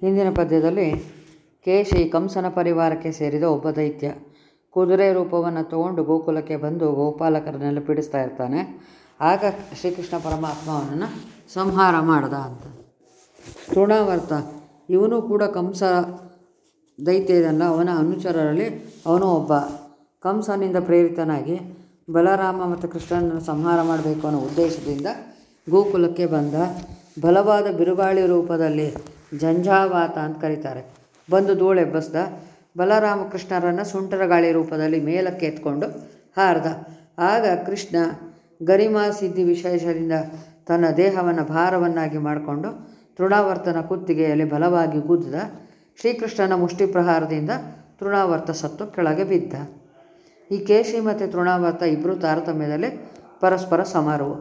ಹಿಂದಿನ ಪದ್ಯದಲ್ಲಿ ಕೇಶಿ ಕಂಸನ ಪರಿವಾರಕ್ಕೆ ಸೇರಿದ ಒಬ್ಬ ದೈತ್ಯ. ಕುದುರೆ ರೂಪವನ್ನು ತಗೊಂಡು ಗೋಕುಲಕ್ಕೆ ಬಂದು ಗೋಪಾಲಕರನ್ನೆಲ್ಲ ಪೀಡಿಸ್ತಾ ಇರ್ತಾನೆ. ಆಗ ಶ್ರೀಕೃಷ್ಣ ಪರಮಾತ್ಮ ಅವನನ್ನು ಸಂಹಾರ ಮಾಡ್ದ ಅಂತ. ತೃಣಾವರ್ತ, ಇವನು ಕೂಡ ಕಂಸ ದೈತ್ಯ ಇದಲ್ಲ ಅವನ ಅನುಚರರಲ್ಲಿ ಅವನು ಒಬ್ಬ. ಕಂಸನಿಂದ ಪ್ರೇರಿತನಾಗಿ ಬಲರಾಮ ಮತ್ತು ಕೃಷ್ಣನನ್ನು ಸಂಹಾರ ಮಾಡಬೇಕು ಅನ್ನೋ ಉದ್ದೇಶದಿಂದ ಗೋಕುಲಕ್ಕೆ ಬಂದ. ಬಲವಾದ ಬಿರುಗಾಳಿ ರೂಪದಲ್ಲಿ ಜಂಜಾವಾತ ಅಂತ ಕರೀತಾರೆ. ಬಂದು ಧೂಳೆಬ್ಬಸ್ದ ಬಲರಾಮ ಕೃಷ್ಣರನ್ನು ಸುಂಟರ ಗಾಳಿ ರೂಪದಲ್ಲಿ ಮೇಲಕ್ಕೆ ಎತ್ಕೊಂಡು ಹಾರ್ದ ಆಗ ಕೃಷ್ಣ ಗರಿಮಾ ಸಿದ್ಧಿ ವಿಶೇಷದಿಂದ ತನ್ನ ದೇಹವನ್ನು ಭಾರವನ್ನಾಗಿ ಮಾಡಿಕೊಂಡು ತೃಣಾವರ್ತನ ಕುತ್ತಿಗೆಯಲ್ಲಿ ಬಲವಾಗಿ ಗುದ್ದ ಶ್ರೀಕೃಷ್ಣನ ಮುಷ್ಟಿ ಪ್ರಹಾರದಿಂದ ತೃಣಾವರ್ತ ಸತ್ತು ಕೆಳಗೆ ಬಿದ್ದ. ಈ ಕೇಶಿ ಮತ್ತು ತೃಣಾವರ್ತ ಇಬ್ಬರು ತಾರತಮ್ಯದಲ್ಲಿ ಪರಸ್ಪರ ಸಮಾರೋಹ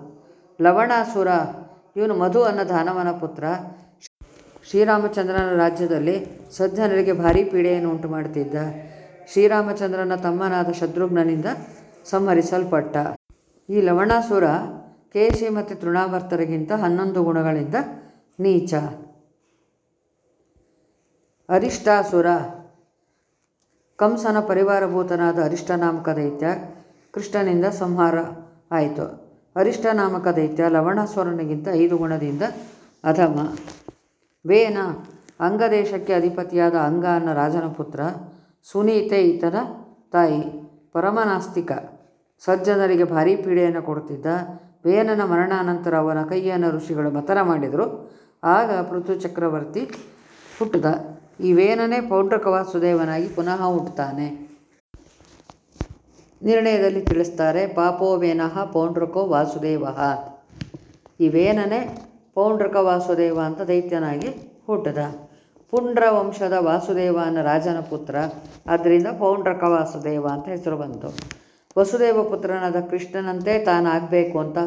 ಲವಣಾಸುರ, ಇವನು ಮಧು ಅನ್ನ ದಾನವನ ಪುತ್ರ ಶ್ರೀರಾಮಚಂದ್ರನ ರಾಜ್ಯದಲ್ಲಿ ಸಜ್ಜನರಿಗೆ ಭಾರೀ ಪೀಡೆಯನ್ನು ಉಂಟು ಮಾಡುತ್ತಿದ್ದ ಶ್ರೀರಾಮಚಂದ್ರನ ತಮ್ಮನಾದ ಶತ್ರುಘ್ನನಿಂದ ಸಂಹರಿಸಲ್ಪಟ್ಟ. ಈ ಲವಣಾಸುರ ಕೇಶಿ ಮತ್ತು ತೃಣಾವರ್ತರಿಗಿಂತ ಹನ್ನೊಂದು ಗುಣಗಳಿಂದ ನೀಚ. ಅರಿಷ್ಟಾಸುರ ಕಂಸನ ಪರಿವಾರಭೂತನಾದ ಅರಿಷ್ಟ ನಾಮಕ ದೈತ್ಯ ಕೃಷ್ಣನಿಂದ ಸಂಹಾರ ಆಯಿತು. ಅರಿಷ್ಟ ನಾಮಕ ದೈತ್ಯ ಲವಣಾಸುರನಿಗಿಂತ ಐದು ಗುಣದಿಂದ ಅಧಮ. ವೇನ ಅಂಗದೇಶಕ್ಕೆ ಅಧಿಪತಿಯಾದ ಅಂಗ ಅನ್ನ ರಾಜನ ಪುತ್ರ ಸುನೀತೆ ಈತನ ತಾಯಿ, ಪರಮನಾಸ್ತಿಕ ಸಜ್ಜನರಿಗೆ ಭಾರೀ ಪೀಡೆಯನ್ನು ಕೊಡುತ್ತಿದ್ದ ವೇನನ ಮರಣಾನಂತರ ಅವನ ಕೈಯನ ಋಷಿಗಳು ಮತನ ಮಾಡಿದರು. ಆಗ ಪೃಥು ಚಕ್ರವರ್ತಿ ಹುಟ್ಟಿದ ಈ ವೇನನೇ ಪೌಂಡ್ರಕ ವಾಸುದೇವನಾಗಿ ಪುನಃ ಹುಟ್ಟುತ್ತಾನೆ. ನಿರ್ಣಯದಲ್ಲಿ ತಿಳಿಸ್ತಾರೆ, ಪಾಪೋ ವೇನಃ ಪೌಂಡ್ರಕೋ ವಾಸುದೇವ. ಈ ವೇನನೇ ಪೌಂಡ್ರಕ ವಾಸುದೇವ ಅಂತ ದೈತ್ಯನಾಗಿ ಹುಟ್ಟಿದ. ಪುಂಡ್ರ ವಂಶದ ವಾಸುದೇವ ಅನ್ನೋ ರಾಜನ ಪುತ್ರ. ಆದ್ದರಿಂದ ಪೌಂಡ್ರಕ ವಾಸುದೇವ ಅಂತ ಹೆಸರು ಬಂತು. ವಸುದೇವ ಪುತ್ರನಾದ ಕೃಷ್ಣನಂತೆ ತಾನಾಗಬೇಕು ಅಂತ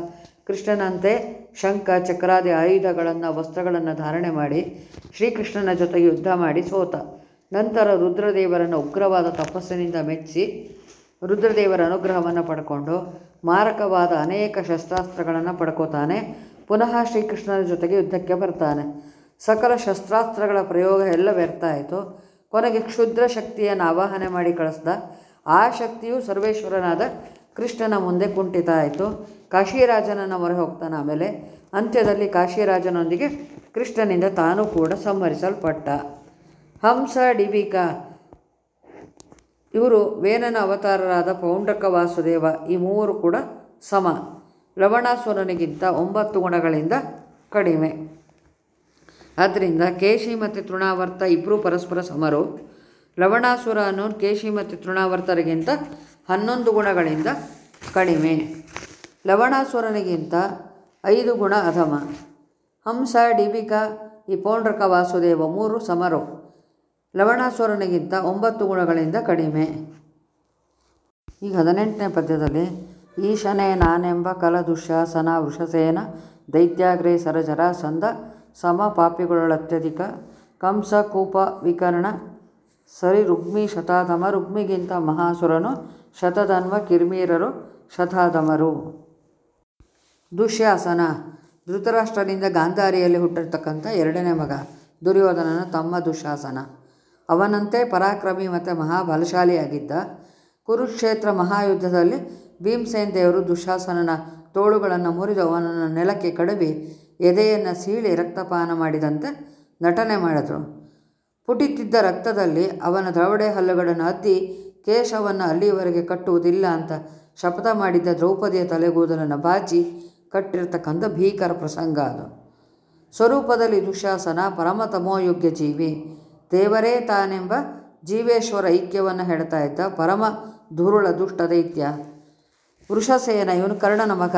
ಕೃಷ್ಣನಂತೆ ಶಂಖ, ಚಕ್ರಾದಿ ಆಯುಧಗಳನ್ನು, ವಸ್ತ್ರಗಳನ್ನು ಧಾರಣೆ ಮಾಡಿ ಶ್ರೀಕೃಷ್ಣನ ಜೊತೆ ಯುದ್ಧ ಮಾಡಿ ಸೋತ. ನಂತರ ರುದ್ರದೇವರನ್ನು ಉಗ್ರವಾದ ತಪಸ್ಸಿನಿಂದ ಮೆಚ್ಚಿ ರುದ್ರದೇವರ ಅನುಗ್ರಹವನ್ನು ಪಡ್ಕೊಂಡು ಮಾರಕವಾದ ಅನೇಕ ಶಸ್ತ್ರಾಸ್ತ್ರಗಳನ್ನು ಪಡ್ಕೋತಾನೆ. ಪುನಃ ಶ್ರೀಕೃಷ್ಣನ ಜೊತೆಗೆ ಯುದ್ಧಕ್ಕೆ ಬರ್ತಾನೆ. ಸಕಲ ಶಸ್ತ್ರಾಸ್ತ್ರಗಳ ಪ್ರಯೋಗ ಎಲ್ಲ ವ್ಯರ್ಥ ಆಯಿತು. ಕೊನೆಗೆ ಕ್ಷುದ್ರ ಶಕ್ತಿಯನ್ನು ಆವಾಹನೆ ಮಾಡಿ ಕಳಿಸ್ದ. ಆ ಶಕ್ತಿಯು ಸರ್ವೇಶ್ವರನಾದ ಕೃಷ್ಣನ ಮುಂದೆ ಕುಂಠಿತ ಆಯಿತು. ಕಾಶಿರಾಜನನ್ನು ಮೊರೆ ಹೋಗ್ತಾನೆ ಆಮೇಲೆ. ಅಂತ್ಯದಲ್ಲಿ ಕಾಶಿರಾಜನೊಂದಿಗೆ ಕೃಷ್ಣನಿಂದ ತಾನೂ ಕೂಡ ಸಂಹರಿಸಲ್ಪಟ್ಟ. ಹಂಸ ಡಿಬಿಕಾ ಇವರು ವೇನನ ಅವತಾರರಾದ ಪೌಂಡಕ ವಾಸುದೇವ ಈ ಮೂವರು ಕೂಡ ಸಮ. ಲವಣಾಸುರನಿಗಿಂತ ಒಂಬತ್ತು ಗುಣಗಳಿಂದ ಕಡಿಮೆ. ಆದ್ದರಿಂದ ಕೇಶಿ ಮತ್ತು ತೃಣಾವರ್ತ ಇಬ್ಬರೂ ಪರಸ್ಪರ ಸಮರು. ಲವಣಾಸುರ ಅನ್ನು ಕೇಶಿ ಮತ್ತು ತೃಣಾವರ್ತರಿಗಿಂತ ಹನ್ನೊಂದು ಗುಣಗಳಿಂದ ಕಡಿಮೆ. ಲವಣಾಸುರನಿಗಿಂತ ಐದು ಗುಣ ಅಧಮ. ಹಂಸ, ಡಿಬಿಕಾ ಈ ಪೌಂಡ್ರಕ ವಾಸುದೇವ ಮೂರು ಸಮರು. ಲವಣಾಸುರನಿಗಿಂತ ಒಂಬತ್ತು ಗುಣಗಳಿಂದ ಕಡಿಮೆ. ಈಗ ಹದಿನೆಂಟನೇ ಪದ್ಯದಲ್ಲಿ ಈಶನೇ ನಾನೆಂಬ ಕಲ ದುಶ್ಯಾಸನ ವೃಷಸೇನ ಸರಜರ ಸಂದ ಸಮ ಪಾಪಿಗಳತ್ಯಧಿಕ ಕಂಸ ಕೂಪ ವಿಕರ್ಣ ಸರಿ ರುಗ್ಮಿ ಶತಾಧಮ ರುಗ್ಮಿಗಿಂತ ಮಹಾಸುರನು ಶತಧನ್ವ ಕಿರ್ಮೀರರು ಶತಾಧಮರು. ದುಶ್ಯಾಸನ ಧೃತರಾಷ್ಟ್ರದಿಂದ ಗಾಂಧಾರಿಯಲ್ಲಿ ಹುಟ್ಟಿರ್ತಕ್ಕಂಥ ಎರಡನೇ ಮಗ ದುರ್ಯೋಧನನ ತಮ್ಮ ದುಶ್ಯಾಸನ. ಅವನಂತೆ ಪರಾಕ್ರಮಿ ಮತ್ತು ಮಹಾಬಲಶಾಲಿಯಾಗಿದ್ದ ಕುರುಕ್ಷೇತ್ರ ಮಹಾಯುದ್ಧದಲ್ಲಿ ಭೀಮಸೇನ್ ದೇವರು ದುಶಾಸನನ ತೋಳುಗಳನ್ನು ಮುರಿದು ಅವನನ್ನು ನೆಲಕ್ಕೆ ಕಡವಿ ಎದೆಯನ್ನು ಸೀಳಿ ರಕ್ತಪಾನ ಮಾಡಿದಂತೆ ನಟನೆ ಮಾಡಿದರು. ಪುಟಿತಿದ್ದ ರಕ್ತದಲ್ಲಿ ಅವನ ದ್ರವಡೆ ಹಲ್ಲುಗಳನ್ನು ಅದ್ದಿ ಕೇಶವನ್ನು ಅಲ್ಲಿಯವರೆಗೆ ಕಟ್ಟುವುದಿಲ್ಲ ಅಂತ ಶಪಥ ಮಾಡಿದ್ದ ದ್ರೌಪದಿಯ ತಲೆಗೂದಲನ್ನು ಬಾಚಿ ಕಟ್ಟಿರ್ತಕ್ಕಂಥ ಭೀಕರ ಪ್ರಸಂಗ ಅದು. ಸ್ವರೂಪದಲ್ಲಿ ದುಶಾಸನ ಪರಮ ತಮೋಯೋಗ್ಯ ಜೀವಿ. ದೇವರೇ ತಾನೆಂಬ ಜೀವೇಶ್ವರ ಐಕ್ಯವನ್ನು ಹೇಳ್ತಾ ಇದ್ದ ಪರಮ ದುರುಳ ದುಷ್ಟ ದೈತ್ಯ. ವೃಷಸೇನ, ಇವನು ಕರ್ಣನ ಮಗ.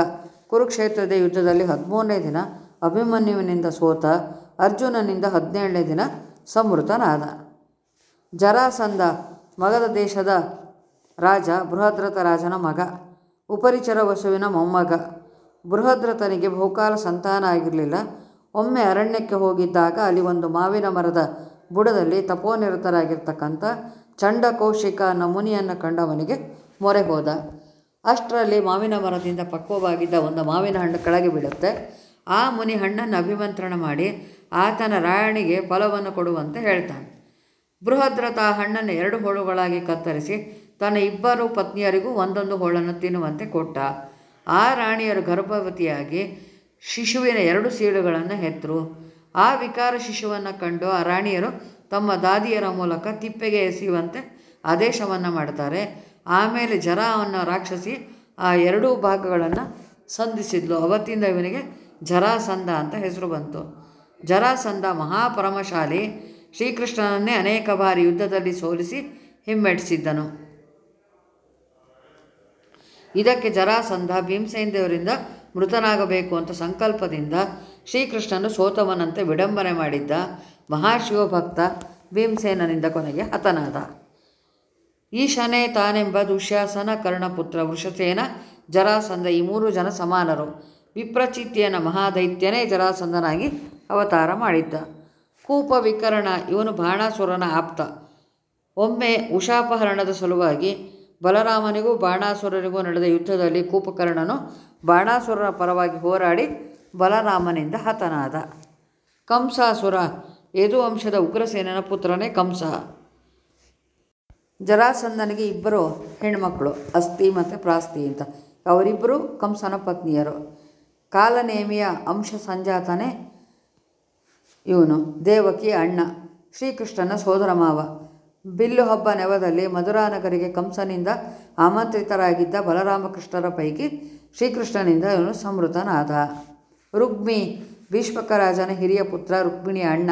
ಕುರುಕ್ಷೇತ್ರದ ಯುದ್ಧದಲ್ಲಿ ಹದಿಮೂರನೇ ದಿನ ಅಭಿಮನ್ಯುವಿನಿಂದ ಸೋತ, ಅರ್ಜುನನಿಂದ ಹದಿನೇಳನೇ ದಿನ ಸಮೃತನಾದ ಜರಾಸಂಧ, ಮಗದ ದೇಶದ ರಾಜ, ಬೃಹದ್ರಥ ರಾಜನ ಮಗ. ಉಪರಿಚರ ವಸುವಿನ ಮೊಮ್ಮಗ. ಬೃಹದ್ರಥನಿಗೆ ಬಹುಕಾಲ ಸಂತಾನ ಆಗಿರಲಿಲ್ಲ. ಒಮ್ಮೆ ಅರಣ್ಯಕ್ಕೆ ಹೋಗಿದ್ದಾಗ ಅಲ್ಲಿ ಒಂದು ಮಾವಿನ ಮರದ ಬುಡದಲ್ಲಿ ತಪೋನಿರತರಾಗಿರ್ತಕ್ಕಂಥ ಚಂಡಕೌಶಿಕ ನಮುನಿಯನ್ನು ಕಂಡವನಿಗೆ ಮೊರೆ ಹೋದ. ಅಷ್ಟರಲ್ಲಿ ಮಾವಿನ ಮರದಿಂದ ಪಕ್ವವಾಗಿದ್ದ ಒಂದು ಮಾವಿನ ಹಣ್ಣು ಕೆಳಗೆ ಬೀಳುತ್ತೆ. ಆ ಮುನಿ ಹಣ್ಣನ್ನು ಅಭಿಮಂತ್ರಣ ಮಾಡಿ ಆತನ ರಾಣಿಗೆ ಫಲವನ್ನು ಕೊಡುವಂತೆ ಹೇಳ್ತಾನೆ. ಬೃಹದ್ರತ ಆ ಹಣ್ಣನ್ನು ಎರಡು ಹೋಳುಗಳಾಗಿ ಕತ್ತರಿಸಿ ತನ್ನ ಇಬ್ಬರು ಪತ್ನಿಯರಿಗೂ ಒಂದೊಂದು ಹೋಳನ್ನು ತಿನ್ನುವಂತೆ ಕೊಟ್ಟ. ಆ ರಾಣಿಯರು ಗರ್ಭವತಿಯಾಗಿ ಶಿಶುವಿನ ಎರಡು ಸೀಳುಗಳನ್ನು ಹೆತ್ತರು. ಆ ವಿಕಾರ ಶಿಶುವನ್ನು ಕಂಡು ಆ ರಾಣಿಯರು ತಮ್ಮ ದಾದಿಯರ ಮೂಲಕ ತಿಪ್ಪೆಗೆ ಎಸೆಯುವಂತೆ ಆದೇಶವನ್ನು ಮಾಡ್ತಾರೆ. ಆಮೇಲೆ ಜರ ಅನ್ನೋ ರಾಕ್ಷಸಿ ಆ ಎರಡೂ ಭಾಗಗಳನ್ನು ಸಂಧಿಸಿದ್ಲು. ಅವತ್ತಿಂದ ಇವನಿಗೆ ಜರಾಸಂಧ ಅಂತ ಹೆಸರು ಬಂತು. ಜರಾಸಂಧ ಮಹಾಪರಮಶಾಲಿ ಶ್ರೀಕೃಷ್ಣನನ್ನೇ ಅನೇಕ ಬಾರಿ ಯುದ್ಧದಲ್ಲಿ ಸೋಲಿಸಿ ಹಿಮ್ಮೆಟ್ಟಿಸಿದ್ದನು. ಇದಕ್ಕೆ ಜರಾಸಂಧ ಭೀಮಸೇನ ದೇವರಿಂದ ಮೃತನಾಗಬೇಕು ಅಂತ ಸಂಕಲ್ಪದಿಂದ ಶ್ರೀಕೃಷ್ಣನು ಸೋತವನಂತೆ ವಿಡಂಬನೆ ಮಾಡಿದ್ದ ಮಹಾಶಿವಭಕ್ತ ಭೀಮಸೇನನಿಂದ ಕೊನೆಗೆ ಹತನಾದ. ಈಶನೇ ತಾನೆಂಬ ದುಶ್ಯಾಸನ ಕರ್ಣಪುತ್ರ ವೃಷಸೇನ ಜರಾಸಂಧ ಈ ಮೂರು ಜನ ಸಮಾನರು. ವಿಪ್ರಚಿತ್ಯನ ಮಹಾದೈತ್ಯನೇ ಜರಾಸಂಧನಾಗಿ ಅವತಾರ ಮಾಡಿದ್ದ. ಕೂಪ ವಿಕರಣ ಇವನು ಬಾಣಾಸುರನ ಆಪ್ತ. ಒಮ್ಮೆ ಉಷಾಪಹರಣದ ಸಲುವಾಗಿ ಬಲರಾಮನಿಗೂ ಬಾಣಾಸುರರಿಗೂ ನಡೆದ ಯುದ್ಧದಲ್ಲಿ ಕೂಪಕರ್ಣನು ಬಾಣಾಸುರನ ಪರವಾಗಿ ಹೋರಾಡಿ ಬಲರಾಮನಿಂದ ಹತನಾದ. ಕಂಸಾಸುರ, ಯದುವಂಶದ ಉಗ್ರಸೇನನ ಪುತ್ರನೇ ಕಂಸ. ಜರಾಸಂಧನಿಗೆ ಇಬ್ಬರು ಹೆಣ್ಮಕ್ಕಳು ಅಸ್ಥಿ ಮತ್ತು ಪ್ರಾಸ್ತಿ ಅಂತ. ಅವರಿಬ್ಬರು ಕಂಸನ ಪತ್ನಿಯರು. ಕಾಲನೇಮಿಯ ಅಂಶ ಸಂಜಾತನೇ ಇವನು, ದೇವಕಿ ಅಣ್ಣ, ಶ್ರೀಕೃಷ್ಣನ ಸೋದರ ಮಾವ. ಬಿಲ್ಲು ಹಬ್ಬ ನೆವದಲ್ಲಿ ಮಧುರಾನಗರಿಗೆ ಕಂಸನಿಂದ ಆಮಂತ್ರಿತರಾಗಿದ್ದ ಬಲರಾಮಕೃಷ್ಣರ ಪೈಕಿ ಶ್ರೀಕೃಷ್ಣನಿಂದ ಇವನು ಸಮೃತನಾದ ರುಕ್ಮಿ ಭೀಷ್ಮಕರಾಜನ ಹಿರಿಯ ಪುತ್ರ ರುಕ್ಮಿಣಿಯ ಅಣ್ಣ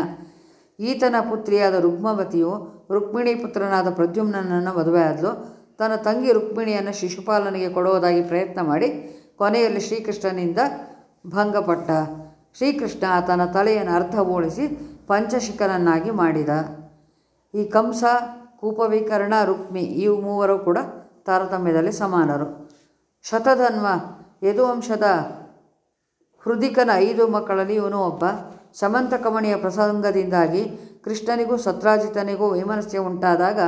ಈತನ ಪುತ್ರಿಯಾದ ರುಕ್ಮವತಿಯು ರುಕ್ಮಿಣಿ ಪುತ್ರನಾದ ಪ್ರದ್ಯುಮ್ನನನ್ನು ಮದುವೆಯಾದಲು ತನ್ನ ತಂಗಿ ರುಕ್ಮಿಣಿಯನ್ನು ಶಿಶುಪಾಲನಿಗೆ ಕೊಡುವುದಾಗಿ ಪ್ರಯತ್ನ ಮಾಡಿ ಕೊನೆಯಲ್ಲಿ ಶ್ರೀಕೃಷ್ಣನಿಂದ ಭಂಗಪಟ್ಟ. ಶ್ರೀಕೃಷ್ಣ ಆತನ ತಲೆಯನ್ನು ಅರ್ಧ ಓಡಿಸಿ ಪಂಚಶಿಖನನ್ನಾಗಿ ಮಾಡಿದ. ಈ ಕಂಸ, ಕೂಪವಿಕರ್ಣ, ರುಕ್ಮಿ ಈ ಮೂವರು ಕೂಡ ತಾರತಮ್ಯದಲ್ಲಿ ಸಮಾನರು. ಶತಧನ್ವ, ಯದುವಂಶದ ಹೃದಿಕನ ಐದು ಮಕ್ಕಳಲ್ಲಿ ಇವನು ಒಬ್ಬ. ಸಮಂತಕಮಣಿಯ ಪ್ರಸಂಗದಿಂದಾಗಿ ಕೃಷ್ಣನಿಗೂ ಸತ್ರಾಜಿತನಿಗೂ ವೈಮನಸ್ಯ ಉಂಟಾದಾಗ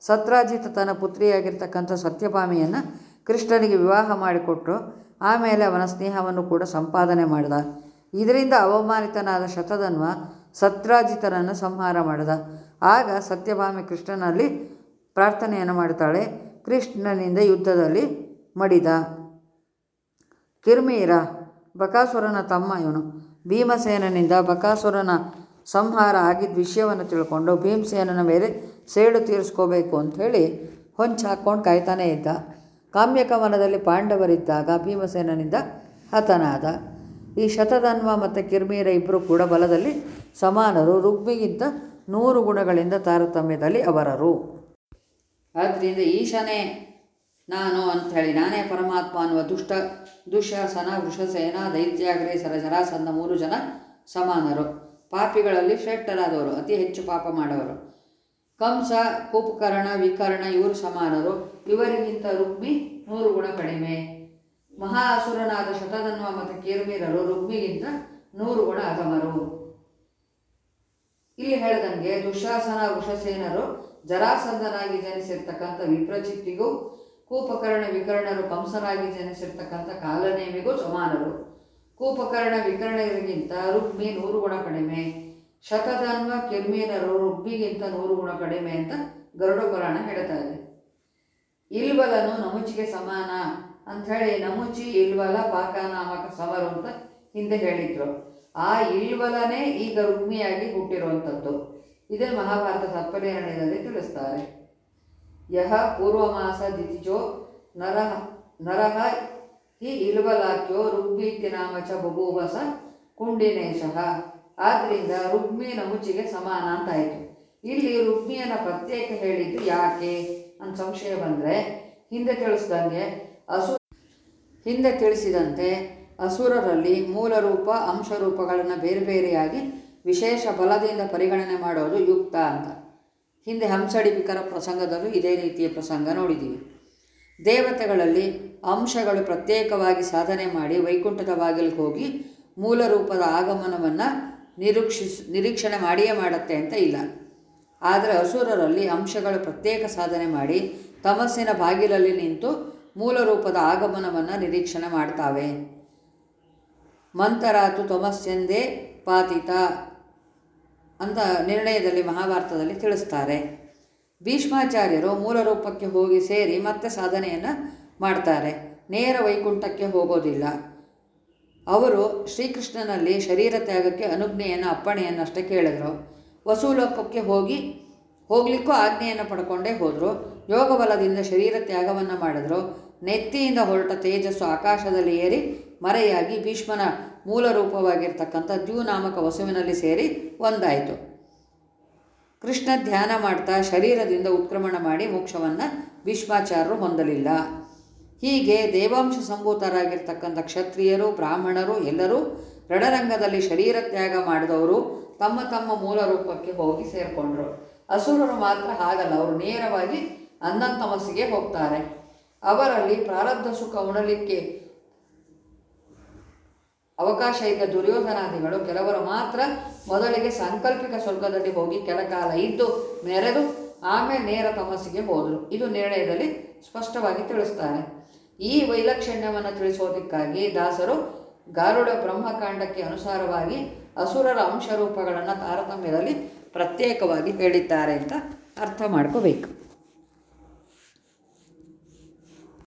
ಸತ್ರಾಜಿತ ತನ್ನ ಪುತ್ರಿಯಾಗಿರ್ತಕ್ಕಂಥ ಸತ್ಯಭಾಮಿಯನ್ನು ಕೃಷ್ಣನಿಗೆ ವಿವಾಹ ಮಾಡಿಕೊಟ್ಟರು ಆಮೇಲೆ ಅವನ ಸ್ನೇಹವನ್ನು ಕೂಡ ಸಂಪಾದನೆ ಮಾಡಿದ. ಇದರಿಂದ ಅವಮಾನಿತನಾದ ಶತಧನ್ವ ಸತ್ರಾಜಿತನನ್ನು ಸಂಹಾರ ಮಾಡಿದ. ಆಗ ಸತ್ಯಭಾಮಿ ಕೃಷ್ಣನಲ್ಲಿ ಪ್ರಾರ್ಥನೆಯನ್ನು ಮಾಡ್ತಾಳೆ. ಕೃಷ್ಣನಿಂದ ಯುದ್ಧದಲ್ಲಿ ಮಡಿದ. ಕಿರ್ಮೀರ, ಬಕಾಸುರನ ತಮ್ಮ ಇವನು. ಭೀಮಸೇನನಿಂದ ಬಕಾಸುರನ ಸಂಹಾರ ಆಗಿದ್ದ ವಿಷಯವನ್ನು ತಿಳ್ಕೊಂಡು ಭೀಮಸೇನನ ಮೇಲೆ ಸೇಡು ತೀರಿಸ್ಕೋಬೇಕು ಅಂಥೇಳಿ ಹೊಂಚು ಹಾಕ್ಕೊಂಡು ಕಾಯ್ತಾನೇ ಇದ್ದ. ಕಾಮ್ಯಕವನದಲ್ಲಿ ಪಾಂಡವರಿದ್ದಾಗ ಭೀಮಸೇನನಿಂದ ಹತನಾದ. ಈ ಶತಧನ್ವ ಮತ್ತು ಕಿರ್ಮೀರ ಇಬ್ಬರು ಕೂಡ ಬಲದಲ್ಲಿ ಸಮಾನರು. ರುಗ್ಮಿಗಿಂತ ನೂರು ಗುಣಗಳಿಂದ ತಾರತಮ್ಯದಲ್ಲಿ ಅವರರು. ಆದ್ದರಿಂದ ಈಶನೇ ನಾನು ಅಂಥೇಳಿ ನಾನೇ ಪರಮಾತ್ಮ ಅನ್ನುವ ದುಷ್ಟ ದುಶ್ಯಾಸನ, ವೃಷಸೇನ ದೈತ್ಯಾಗ್ರೇಸರ ಜರಾಸಂಧ ಮೂರು ಜನ ಸಮಾನರು. ಪಾಪಿಗಳಲ್ಲಿ ಶ್ರೇಷ್ಠರಾದವರು, ಅತಿ ಹೆಚ್ಚು ಪಾಪ ಮಾಡವರು ಕಂಸ, ಕೂಪಕರ್ಣ, ವಿಕರ್ಣ, ಇವರು ಸಮಾನರು. ಇವರಿಗಿಂತ ರುಗ್ಮಿ ನೂರು ಗುಣ ಕಡಿಮೆ. ಮಹಾ ಅಸುರನಾದ ಶತಧನ್ವ ಮತ್ತು ಕೇರ್ಮೀರರು ರುಗ್ಮಿಗಿಂತ ನೂರು ಗುಣ ಅಗಮರು. ಇಲ್ಲಿ ಹೇಳ್ದಂಗೆ ದುಶಾಸನ ವೃಷಸೇನರು ಜರಾಸಂದನಾಗಿ ಜನಿಸಿರ್ತಕ್ಕಂಥ ವಿಪ್ರಚಿತ್ತಿಗೂ ಕೂಪಕರ್ಣ ವಿಕರ್ಣರು ಕಂಸರಾಗಿ ಜನಿಸಿರ್ತಕ್ಕಂಥ ಕಾಲನೇಮಿಗೂ ಸಮಾನರು. ಕೂಪಕರ್ಣ ವಿಕರ್ಣರಿಗಿಂತ ರುಗ್ಮಿ ನೂರು ಗುಣ ಕಡಿಮೆ. ಶತಧನ್ವ ಕಿರ್ಮೀನರು ರುಗ್ಮಿಗಿಂತ ನೂರು ಗುಣ ಕಡಿಮೆ ಅಂತ ಗರುಡ ಪುರಾಣ ಹೇಳ್ತಾ ಇದೆ. ಇಲ್ವಲನು ನಮುಚಿಗೆ ಸಮಾನ ಅಂಥೇಳಿ ನಮುಚಿ, ಇಲ್ವಲ ಪಾಕನಾಮಕ ಸಮರು ಅಂತ ಹಿಂದೆ ಹೇಳಿದ್ರು. ಆ ಇಲ್ವಲನೇ ಈಗ ರುಗ್ಮಿಯಾಗಿ ಹುಟ್ಟಿರುವಂಥದ್ದು. ಇದೇ ಮಹಾಭಾರತ ತಾತ್ಪರ್ಯದಲ್ಲಿ ತಿಳಿಸ್ತಾರೆ. ಯಹ ಪೂರ್ವಮಾಸ ದಿತಿಜೋ ನರ ನರಹ ಹಿ ಇಲ್ವಲಾಕ್ಯೋ ರುಗ್ಮೀತಿ ನಾಮ ಚ ಬಭೂವಸ ಕುಂಡಿನೇಶಃ. ಆದ್ದರಿಂದ ರುಗ್ಮಿ ನಮುಚಿಗೆ ಸಮಾನ ಅಂತಾಯಿತು. ಇಲ್ಲಿ ರುಗ್ಮಿಯನ್ನು ಪ್ರತ್ಯೇಕ ಹೇಳಿದ್ದು ಯಾಕೆ ಅಂತ ಸಂಶಯ ಬಂದರೆ, ಹಿಂದೆ ತಿಳಿಸ್ದಂಗೆ ಅಸು, ಹಿಂದೆ ತಿಳಿಸಿದಂತೆ ಅಸುರರಲ್ಲಿ ಮೂಲ ರೂಪ ಅಂಶರೂಪಗಳನ್ನು ಬೇರೆ ಬೇರೆಯಾಗಿ ವಿಶೇಷ ಬಲದಿಂದ ಪರಿಗಣನೆ ಮಾಡೋದು ಯುಕ್ತ ಅಂತ. ಹಿಂದೆ ಹಂಸಡಿಪಿಕರ ಪ್ರಸಂಗದಲ್ಲೂ ಇದೇ ರೀತಿಯ ಪ್ರಸಂಗ ನೋಡಿದ್ದೀವಿ. ದೇವತೆಗಳಲ್ಲಿ ಅಂಶಗಳು ಪ್ರತ್ಯೇಕವಾಗಿ ಸಾಧನೆ ಮಾಡಿ ವೈಕುಂಠದ ಬಾಗಿಲಿಗೆ ಹೋಗಿ ಮೂಲ ರೂಪದ ಆಗಮನವನ್ನು ನಿರೀಕ್ಷಿಸ್, ನಿರೀಕ್ಷಣೆ ಮಾಡಿಯೇ ಮಾಡುತ್ತೆ ಅಂತ ಇಲ್ಲ. ಆದರೆ ಅಸುರರಲ್ಲಿ ಅಂಶಗಳು ಪ್ರತ್ಯೇಕ ಸಾಧನೆ ಮಾಡಿ ತಮಸ್ಸಿನ ಬಾಗಿಲಲ್ಲಿ ನಿಂತು ಮೂಲ ರೂಪದ ಆಗಮನವನ್ನು ನಿರೀಕ್ಷಣೆ ಮಾಡ್ತಾವೆ. ಮಂತರಾತು ತಮಸ್ಸೆಂದೇ ಪಾತಿತ. ಅಂತ ನಿರ್ಣಯದಲ್ಲಿ ಮಹಾಭಾರತದಲ್ಲಿ ತಿಳಿಸ್ತಾರೆ. ಭೀಷ್ಮಾಚಾರ್ಯರು ಮೂಲ ರೂಪಕ್ಕೆ ಹೋಗಿ ಸೇರಿ ಮತ್ತೆ ಸಾಧನೆಯನ್ನು ಮಾಡ್ತಾರೆ. ನೇರ ವೈಕುಂಠಕ್ಕೆ ಹೋಗೋದಿಲ್ಲ. ಅವರು ಶ್ರೀಕೃಷ್ಣನಲ್ಲಿ ಶರೀರ ತ್ಯಾಗಕ್ಕೆ ಅನುಜ್ಞೆಯನ್ನು, ಅಪ್ಪಣೆಯನ್ನು ಅಷ್ಟೇ ಕೇಳಿದರು. ವಸೂಲೋಕಕ್ಕೆ ಹೋಗಿ ಹೋಗ್ಲಿಕ್ಕೂ ಆಜ್ಞೆಯನ್ನು ಪಡ್ಕೊಂಡೇ ಹೋದರು. ಯೋಗ ಬಲದಿಂದ ಶರೀರ ತ್ಯಾಗವನ್ನು ಮಾಡಿದರು. ನೆತ್ತಿಯಿಂದ ಹೊರಟ ತೇಜಸ್ಸು ಆಕಾಶದಲ್ಲಿ ಏರಿ ಮರೆಯಾಗಿ ಭೀಷ್ಮನ ಮೂಲ ರೂಪವಾಗಿರ್ತಕ್ಕಂಥ ದ್ಯೂನಾಮಕ ವಸುವಿನಲ್ಲಿ ಸೇರಿ ಒಂದಾಯಿತು. ಕೃಷ್ಣ ಧ್ಯಾನ ಮಾಡ್ತಾ ಶರೀರದಿಂದ ಉತ್ಕ್ರಮಣ ಮಾಡಿ ಮೋಕ್ಷವನ್ನು ಭೀಷ್ಮಾಚಾರ್ಯರು ಹೊಂದಲಿಲ್ಲ. ಹೀಗೆ ದೇವಾಂಶ ಸಂಭೂತರಾಗಿರ್ತಕ್ಕಂಥ ಕ್ಷತ್ರಿಯರು, ಬ್ರಾಹ್ಮಣರು, ಎಲ್ಲರೂ ರಣರಂಗದಲ್ಲಿ ಶರೀರ ತ್ಯಾಗ ಮಾಡಿದವರು ತಮ್ಮ ತಮ್ಮ ಮೂಲ ರೂಪಕ್ಕೆ ಹೋಗಿ ಸೇರಿಕೊಂಡ್ರು. ಅಸುರರು ಮಾತ್ರ ಹಾಗಲ್ಲ, ಅವರು ನೇರವಾಗಿ ಅನ್ನಂತಮಸ್ಸಿಗೆ ಹೋಗ್ತಾರೆ. ಅವರಲ್ಲಿ ಪ್ರಾರಬ್ಧ ಸುಖ ಉಣಲಿಕ್ಕೆ ಅವಕಾಶ ಇದ್ದ ದುರ್ಯೋಧನಾದಿಗಳು ಕೆಲವರು ಮಾತ್ರ ಮೊದಲಿಗೆ ಸಾಂಕಲ್ಪಿಕ ಸ್ವರ್ಗದಲ್ಲಿ ಹೋಗಿ ಕೆಲ ಕಾಲ ಇದ್ದು ಮೆರೆದು ಆಮೇಲೆ ನೇರ ತಮಸ್ಸಿಗೆ ಹೋದರು. ಇದು ನಿರ್ಣಯದಲ್ಲಿ ಸ್ಪಷ್ಟವಾಗಿ ತಿಳಿಸ್ತಾರೆ. ಈ ವೈಲಕ್ಷಣ್ಯವನ್ನು ತಿಳಿಸೋದಕ್ಕಾಗಿ ದಾಸರು ಗಾರುಡ ಬ್ರಹ್ಮಕಾಂಡಕ್ಕೆ ಅನುಸಾರವಾಗಿ ಅಸುರರ ಅಂಶರೂಪಗಳನ್ನು ತಾರತಮ್ಯದಲ್ಲಿ ಪ್ರತ್ಯೇಕವಾಗಿ ಹೇಳಿದ್ದಾರೆ ಅಂತ ಅರ್ಥ ಮಾಡ್ಕೋಬೇಕು.